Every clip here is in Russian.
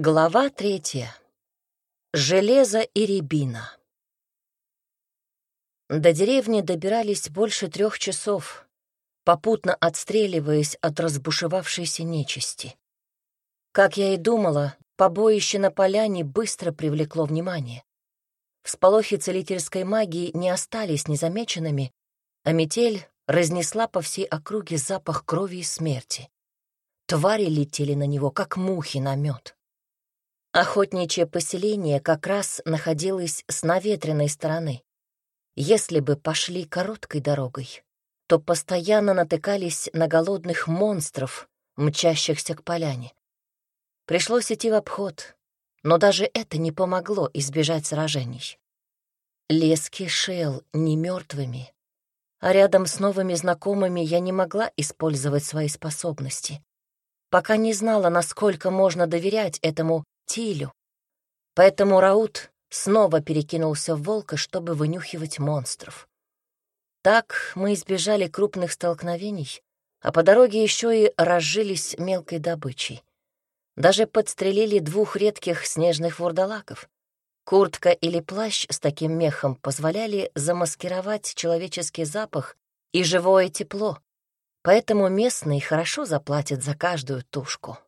Глава третья. Железо и рябина. До деревни добирались больше трех часов, попутно отстреливаясь от разбушевавшейся нечисти. Как я и думала, побоище на поляне быстро привлекло внимание. Всполохи целительской магии не остались незамеченными, а метель разнесла по всей округе запах крови и смерти. Твари летели на него, как мухи на мед. Охотничье поселение как раз находилось с наветренной стороны. Если бы пошли короткой дорогой, то постоянно натыкались на голодных монстров, мчащихся к поляне. Пришлось идти в обход, но даже это не помогло избежать сражений. Лес кишел не мертвыми, а рядом с новыми знакомыми я не могла использовать свои способности. Пока не знала, насколько можно доверять этому Тилю. Поэтому Раут снова перекинулся в волка, чтобы вынюхивать монстров. Так мы избежали крупных столкновений, а по дороге еще и разжились мелкой добычей. Даже подстрелили двух редких снежных вурдалаков. Куртка или плащ с таким мехом позволяли замаскировать человеческий запах и живое тепло, поэтому местные хорошо заплатят за каждую тушку.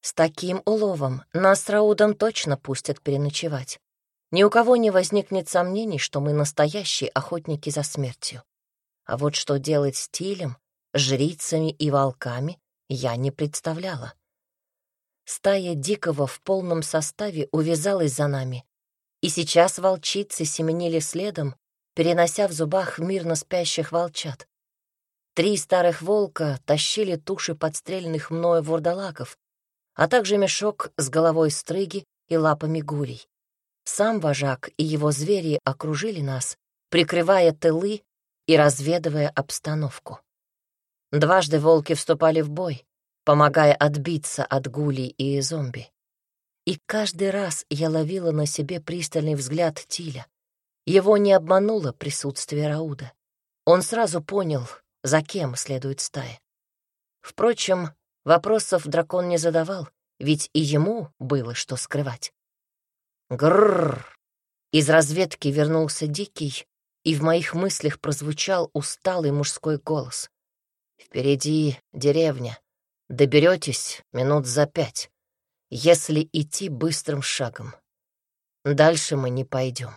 С таким уловом нас с Раудом точно пустят переночевать. Ни у кого не возникнет сомнений, что мы настоящие охотники за смертью. А вот что делать с Тилем, жрицами и волками, я не представляла. Стая дикого в полном составе увязалась за нами, и сейчас волчицы семенили следом, перенося в зубах мирно спящих волчат. Три старых волка тащили туши подстрельных мною вурдалаков, а также мешок с головой стрыги и лапами гулей. Сам вожак и его звери окружили нас, прикрывая тылы и разведывая обстановку. Дважды волки вступали в бой, помогая отбиться от гулей и зомби. И каждый раз я ловила на себе пристальный взгляд Тиля. Его не обмануло присутствие Рауда. Он сразу понял, за кем следует стая. Впрочем, Вопросов дракон не задавал, ведь и ему было что скрывать. Грррр! Из разведки вернулся Дикий, и в моих мыслях прозвучал усталый мужской голос. «Впереди деревня. Доберетесь минут за пять, если идти быстрым шагом. Дальше мы не пойдем.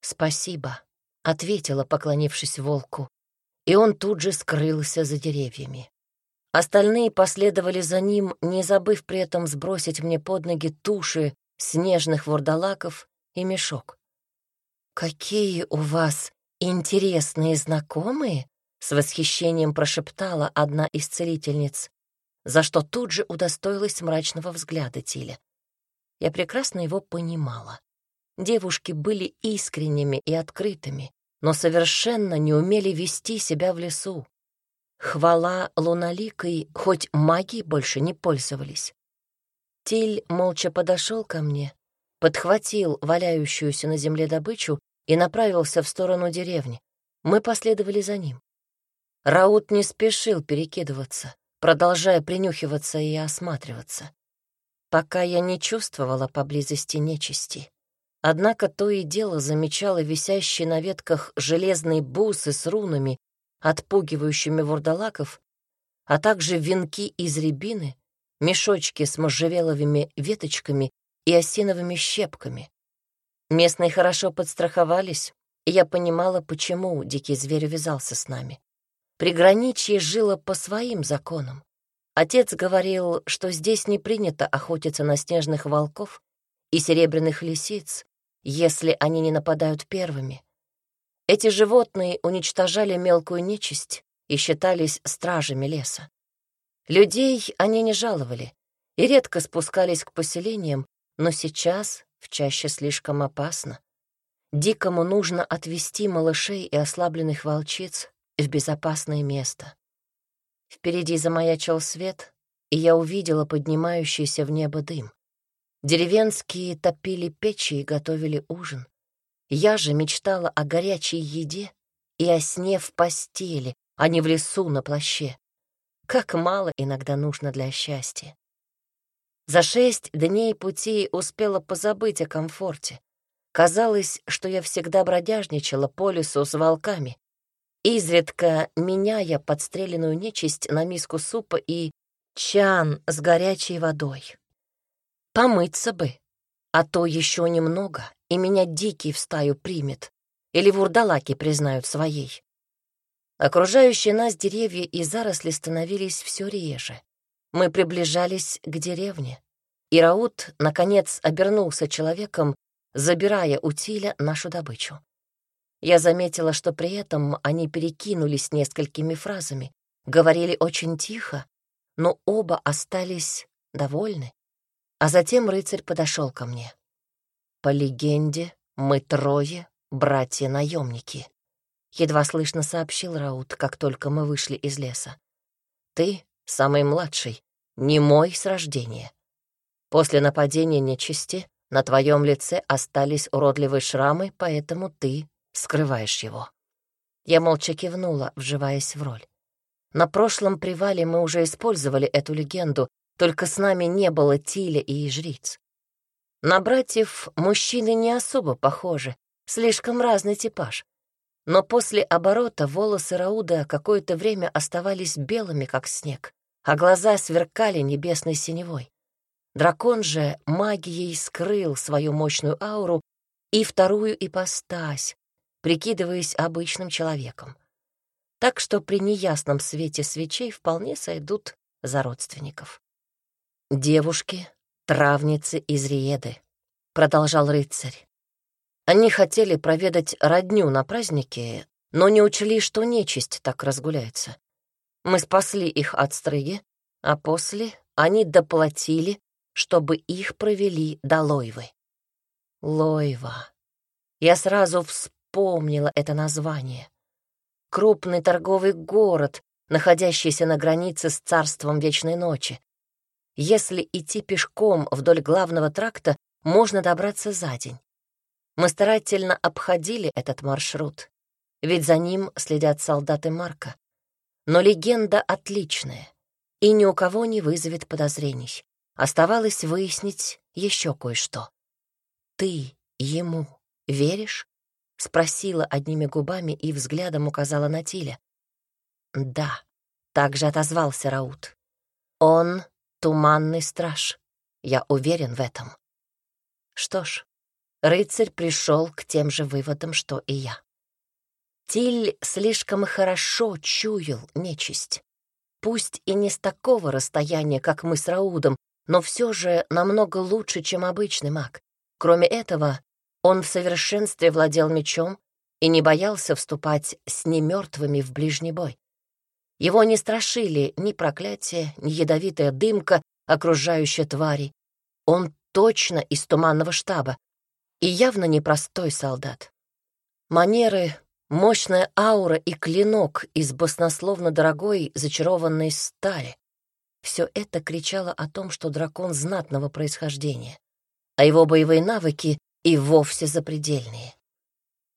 «Спасибо», — ответила, поклонившись волку, и он тут же скрылся за деревьями. Остальные последовали за ним, не забыв при этом сбросить мне под ноги туши снежных вурдалаков и мешок. «Какие у вас интересные знакомые!» — с восхищением прошептала одна из целительниц, за что тут же удостоилась мрачного взгляда Тиля. Я прекрасно его понимала. Девушки были искренними и открытыми, но совершенно не умели вести себя в лесу. Хвала луналикой, хоть магией больше не пользовались. Тиль молча подошел ко мне, подхватил валяющуюся на земле добычу и направился в сторону деревни. Мы последовали за ним. Раут не спешил перекидываться, продолжая принюхиваться и осматриваться. Пока я не чувствовала поблизости нечисти. Однако то и дело замечала висящие на ветках железные бусы с рунами отпугивающими вурдалаков, а также венки из рябины, мешочки с можжевеловыми веточками и осиновыми щепками. Местные хорошо подстраховались, и я понимала, почему дикий зверь увязался с нами. Приграничье жило по своим законам. Отец говорил, что здесь не принято охотиться на снежных волков и серебряных лисиц, если они не нападают первыми. Эти животные уничтожали мелкую нечисть и считались стражами леса. Людей они не жаловали и редко спускались к поселениям, но сейчас в чаще слишком опасно. Дикому нужно отвести малышей и ослабленных волчиц в безопасное место. Впереди замаячил свет, и я увидела поднимающийся в небо дым. Деревенские топили печи и готовили ужин. Я же мечтала о горячей еде и о сне в постели, а не в лесу на плаще. Как мало иногда нужно для счастья. За шесть дней пути успела позабыть о комфорте. Казалось, что я всегда бродяжничала по лесу с волками, изредка меняя подстреленную нечисть на миску супа и чан с горячей водой. Помыться бы, а то еще немного, и меня дикий в стаю примет, или вурдалаки признают своей. Окружающие нас деревья и заросли становились все реже. Мы приближались к деревне, и Раут, наконец, обернулся человеком, забирая у Тиля нашу добычу. Я заметила, что при этом они перекинулись несколькими фразами, говорили очень тихо, но оба остались довольны. А затем рыцарь подошел ко мне. По легенде, мы трое братья-наемники. Едва слышно сообщил Раут, как только мы вышли из леса. Ты, самый младший, не мой с рождения. После нападения нечисти на твоем лице остались уродливые шрамы, поэтому ты скрываешь его. Я молча кивнула, вживаясь в роль. На прошлом привале мы уже использовали эту легенду, только с нами не было Тиля и жриц. На братьев мужчины не особо похожи, слишком разный типаж. Но после оборота волосы Рауда какое-то время оставались белыми, как снег, а глаза сверкали небесной синевой. Дракон же магией скрыл свою мощную ауру и вторую ипостась, прикидываясь обычным человеком. Так что при неясном свете свечей вполне сойдут за родственников. «Девушки, травницы из Риеды», — продолжал рыцарь. Они хотели проведать родню на празднике, но не учли, что нечисть так разгуляется. Мы спасли их от стрыги, а после они доплатили, чтобы их провели до Лойвы. Лойва. Я сразу вспомнила это название. Крупный торговый город, находящийся на границе с царством Вечной Ночи. Если идти пешком вдоль главного тракта, можно добраться за день. Мы старательно обходили этот маршрут, ведь за ним следят солдаты Марка. Но легенда отличная и ни у кого не вызовет подозрений. Оставалось выяснить еще кое-что. «Ты ему веришь?» — спросила одними губами и взглядом указала на Тиля. «Да», — также отозвался Раут. «Он Туманный страж. Я уверен в этом. Что ж, рыцарь пришел к тем же выводам, что и я. Тиль слишком хорошо чуял нечисть. Пусть и не с такого расстояния, как мы с Раудом, но все же намного лучше, чем обычный маг. Кроме этого, он в совершенстве владел мечом и не боялся вступать с немертвыми в ближний бой. Его не страшили ни проклятие, ни ядовитая дымка, окружающая твари. Он точно из туманного штаба и явно непростой солдат. Манеры, мощная аура и клинок из баснословно дорогой зачарованной стали. Все это кричало о том, что дракон знатного происхождения, а его боевые навыки и вовсе запредельные.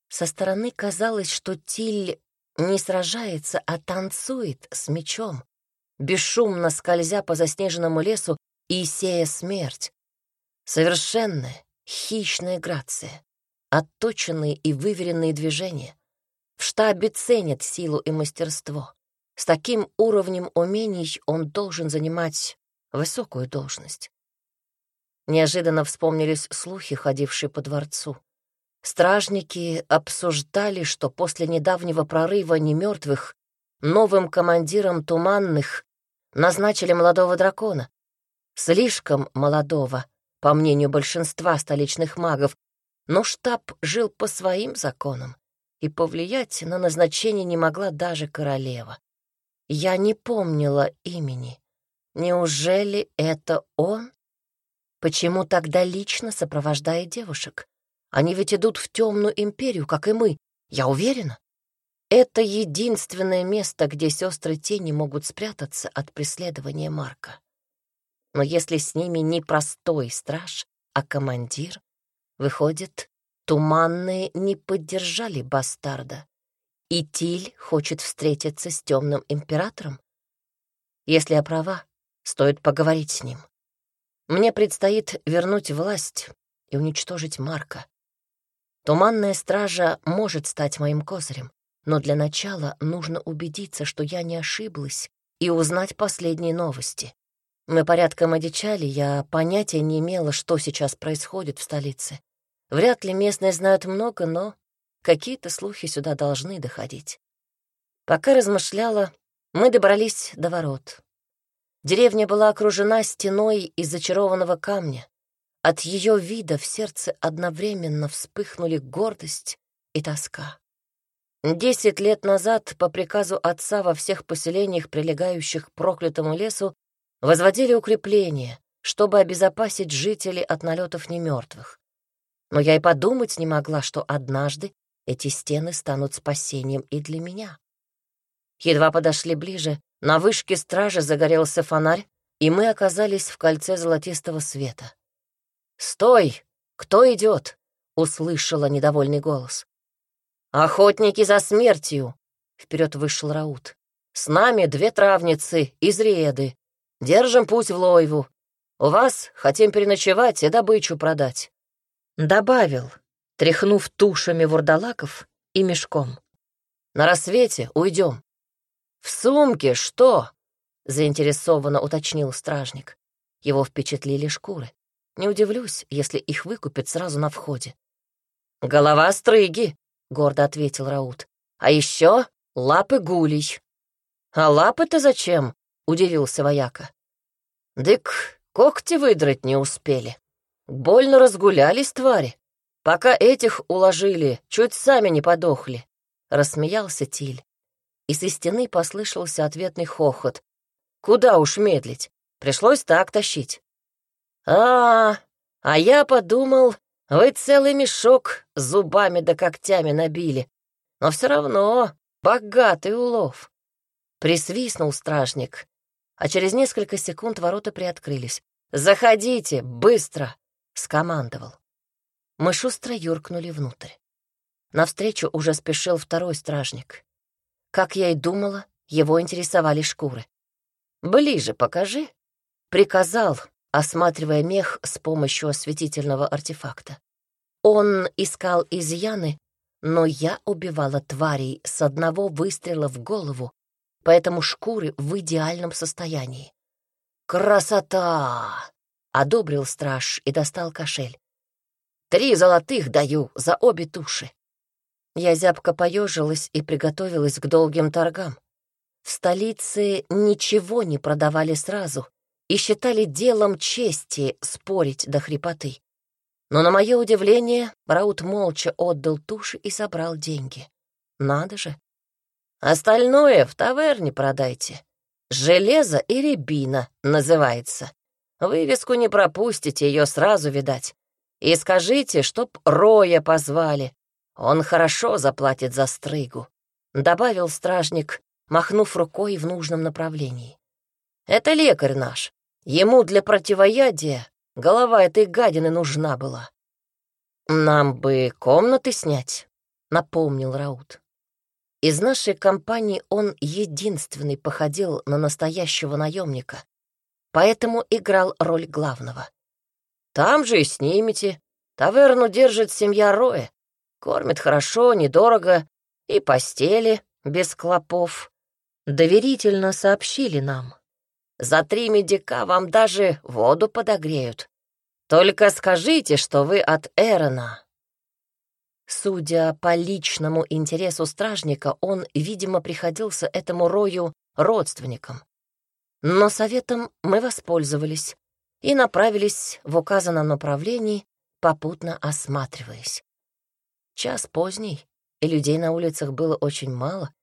Со стороны казалось, что Тиль не сражается, а танцует с мечом, бесшумно скользя по заснеженному лесу и сея смерть. Совершенная, хищная грация, отточенные и выверенные движения. В штабе ценят силу и мастерство. С таким уровнем умений он должен занимать высокую должность. Неожиданно вспомнились слухи, ходившие по дворцу. Стражники обсуждали, что после недавнего прорыва немертвых новым командиром туманных назначили молодого дракона. Слишком молодого, по мнению большинства столичных магов, но штаб жил по своим законам, и повлиять на назначение не могла даже королева. Я не помнила имени. Неужели это он? Почему тогда лично сопровождает девушек? Они ведь идут в темную империю, как и мы. Я уверена. Это единственное место, где сестры тени могут спрятаться от преследования Марка. Но если с ними не простой страж, а командир, выходит, туманные не поддержали бастарда. И Тиль хочет встретиться с темным императором? Если я права, стоит поговорить с ним. Мне предстоит вернуть власть и уничтожить Марка. Туманная стража может стать моим козырем, но для начала нужно убедиться, что я не ошиблась, и узнать последние новости. Мы порядком одичали, я понятия не имела, что сейчас происходит в столице. Вряд ли местные знают много, но какие-то слухи сюда должны доходить. Пока размышляла, мы добрались до ворот. Деревня была окружена стеной из зачарованного камня. От ее вида в сердце одновременно вспыхнули гордость и тоска. Десять лет назад по приказу отца во всех поселениях, прилегающих к проклятому лесу, возводили укрепления, чтобы обезопасить жителей от налетов немертвых. Но я и подумать не могла, что однажды эти стены станут спасением и для меня. Едва подошли ближе, на вышке стражи загорелся фонарь, и мы оказались в кольце золотистого света. «Стой! Кто идет?» — услышала недовольный голос. «Охотники за смертью!» — вперед вышел Раут. «С нами две травницы из Риеды. Держим путь в Лойву. У вас хотим переночевать и добычу продать». Добавил, тряхнув тушами вурдалаков и мешком. «На рассвете уйдем». «В сумке что?» — заинтересованно уточнил стражник. Его впечатлили шкуры. Не удивлюсь, если их выкупят сразу на входе. «Голова стрыги», — гордо ответил Раут. «А еще лапы гулей». «А лапы-то зачем?» — удивился вояка. «Дык, когти выдрать не успели. Больно разгулялись твари. Пока этих уложили, чуть сами не подохли», — рассмеялся Тиль. И со стены послышался ответный хохот. «Куда уж медлить? Пришлось так тащить». «А, а я подумал, вы целый мешок зубами да когтями набили. Но все равно богатый улов. Присвистнул стражник, а через несколько секунд ворота приоткрылись. «Заходите, быстро!» — скомандовал. Мы шустро юркнули внутрь. Навстречу уже спешил второй стражник. Как я и думала, его интересовали шкуры. «Ближе покажи», — приказал, осматривая мех с помощью осветительного артефакта. Он искал изъяны, но я убивала тварей с одного выстрела в голову, поэтому шкуры в идеальном состоянии. «Красота!» — одобрил страж и достал кошель. «Три золотых даю за обе туши». Я зябко поежилась и приготовилась к долгим торгам. В столице ничего не продавали сразу, и считали делом чести спорить до хрипоты. Но на мое удивление Раут молча отдал туши и собрал деньги. Надо же. Остальное в таверне продайте. «Железо и рябина» называется. Вывеску не пропустите, ее сразу видать. И скажите, чтоб Роя позвали. Он хорошо заплатит за стрыгу», — добавил стражник, махнув рукой в нужном направлении. «Это лекарь наш. Ему для противоядия голова этой гадины нужна была. «Нам бы комнаты снять», — напомнил Раут. Из нашей компании он единственный походил на настоящего наемника, поэтому играл роль главного. «Там же и снимете. Таверну держит семья Роя. Кормит хорошо, недорого, и постели без клопов». Доверительно сообщили нам. За три медика вам даже воду подогреют. Только скажите, что вы от Эрона». Судя по личному интересу стражника, он, видимо, приходился этому рою родственником. Но советом мы воспользовались и направились в указанном направлении, попутно осматриваясь. Час поздний, и людей на улицах было очень мало.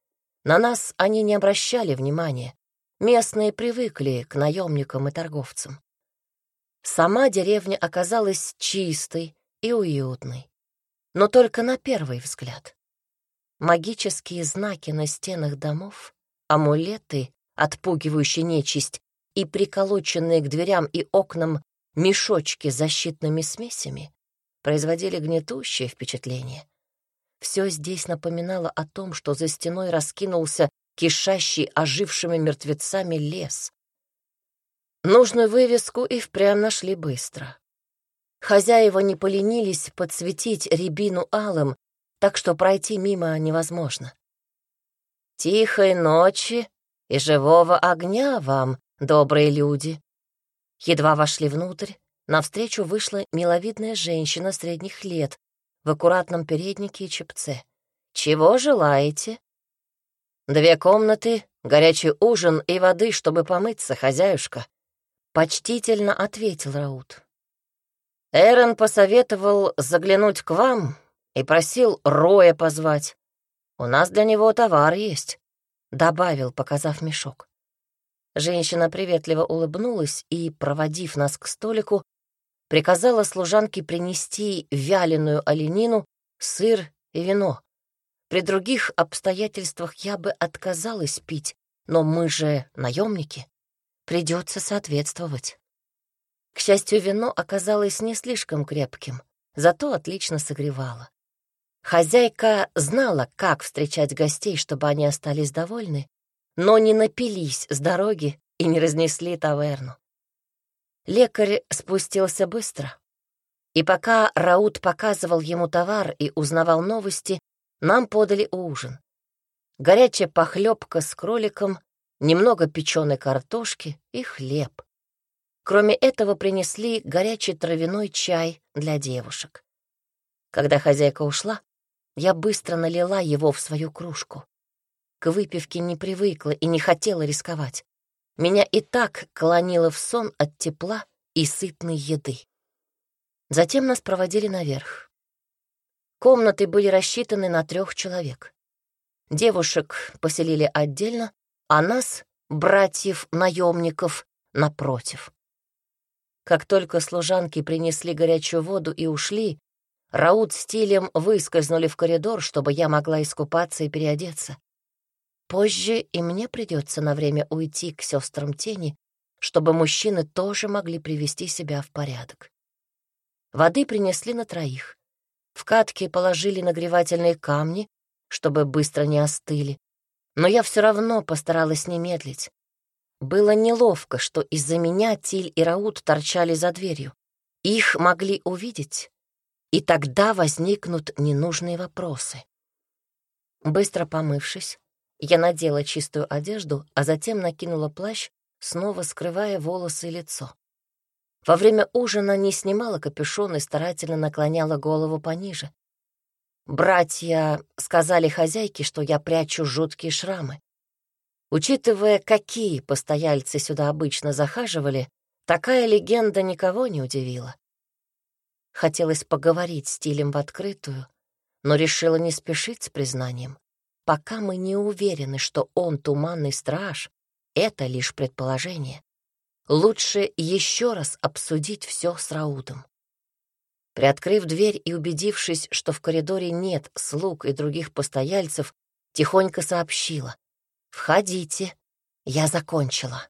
На нас они не обращали внимания. Местные привыкли к наемникам и торговцам. Сама деревня оказалась чистой и уютной, но только на первый взгляд. Магические знаки на стенах домов, амулеты, отпугивающие нечисть, и приколоченные к дверям и окнам мешочки с защитными смесями производили гнетущее впечатление. Все здесь напоминало о том, что за стеной раскинулся кишащий ожившими мертвецами лес. Нужную вывеску и впрямь нашли быстро. Хозяева не поленились подсветить рябину алым, так что пройти мимо невозможно. «Тихой ночи и живого огня вам, добрые люди!» Едва вошли внутрь, навстречу вышла миловидная женщина средних лет в аккуратном переднике и чепце. «Чего желаете?» «Две комнаты, горячий ужин и воды, чтобы помыться, хозяюшка», — почтительно ответил Раут. Эрон посоветовал заглянуть к вам и просил Роя позвать. У нас для него товар есть», — добавил, показав мешок. Женщина приветливо улыбнулась и, проводив нас к столику, приказала служанке принести вяленую оленину, сыр и вино. При других обстоятельствах я бы отказалась пить, но мы же наемники. Придется соответствовать. К счастью, вино оказалось не слишком крепким, зато отлично согревало. Хозяйка знала, как встречать гостей, чтобы они остались довольны, но не напились с дороги и не разнесли таверну. Лекарь спустился быстро, и пока Раут показывал ему товар и узнавал новости, нам подали ужин. Горячая похлебка с кроликом, немного печеной картошки и хлеб. Кроме этого принесли горячий травяной чай для девушек. Когда хозяйка ушла, я быстро налила его в свою кружку. К выпивке не привыкла и не хотела рисковать. Меня и так клонило в сон от тепла и сытной еды. Затем нас проводили наверх. Комнаты были рассчитаны на трех человек. Девушек поселили отдельно, а нас, братьев-наемников, напротив. Как только служанки принесли горячую воду и ушли, Раут с Тилем выскользнули в коридор, чтобы я могла искупаться и переодеться. Позже и мне придется на время уйти к сестрам тени, чтобы мужчины тоже могли привести себя в порядок. Воды принесли на троих. В катке положили нагревательные камни, чтобы быстро не остыли. Но я все равно постаралась не медлить. Было неловко, что из-за меня Тиль и Раут торчали за дверью. Их могли увидеть, и тогда возникнут ненужные вопросы. Быстро помывшись, я надела чистую одежду, а затем накинула плащ, снова скрывая волосы и лицо. Во время ужина не снимала капюшон и старательно наклоняла голову пониже. Братья сказали хозяйке, что я прячу жуткие шрамы. Учитывая, какие постояльцы сюда обычно захаживали, такая легенда никого не удивила. Хотелось поговорить с Тилем в открытую, но решила не спешить с признанием. Пока мы не уверены, что он туманный страж, это лишь предположение. Лучше еще раз обсудить все с Раудом. Приоткрыв дверь и убедившись, что в коридоре нет слуг и других постояльцев, тихонько сообщила. «Входите, я закончила».